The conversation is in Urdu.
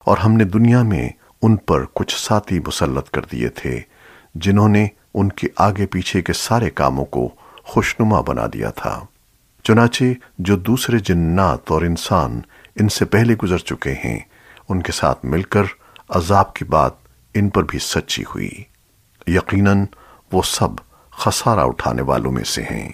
اور ہم نے دنیا میں ان پر کچھ ساتھی مسلط کر دیے تھے، جنہوں نے ان کے آگے پیچھے کے سارے کاموں کو خوشنما بنا دیا تھا۔ چنانچہ جو دوسرے جنات اور انسان ان سے پہلے گزر چکے ہیں، ان کے ساتھ مل کر عذاب کی بات ان پر بھی سچی ہوئی۔ یقیناً وہ سب خسارہ اٹھانے والوں میں سے ہیں۔